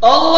Allah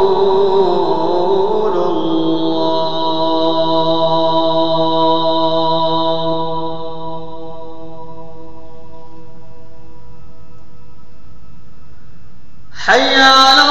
حي على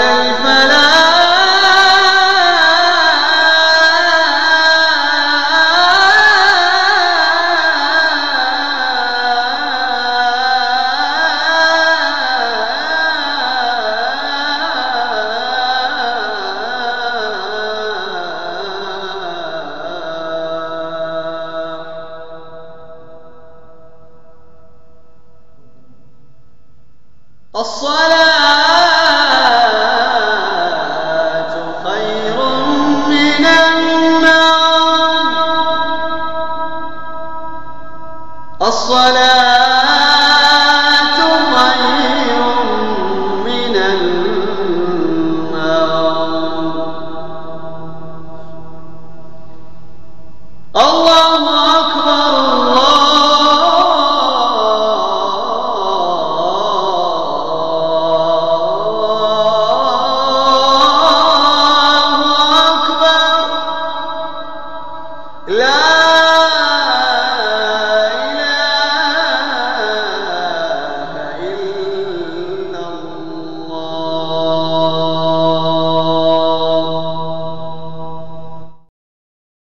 الصلاة لا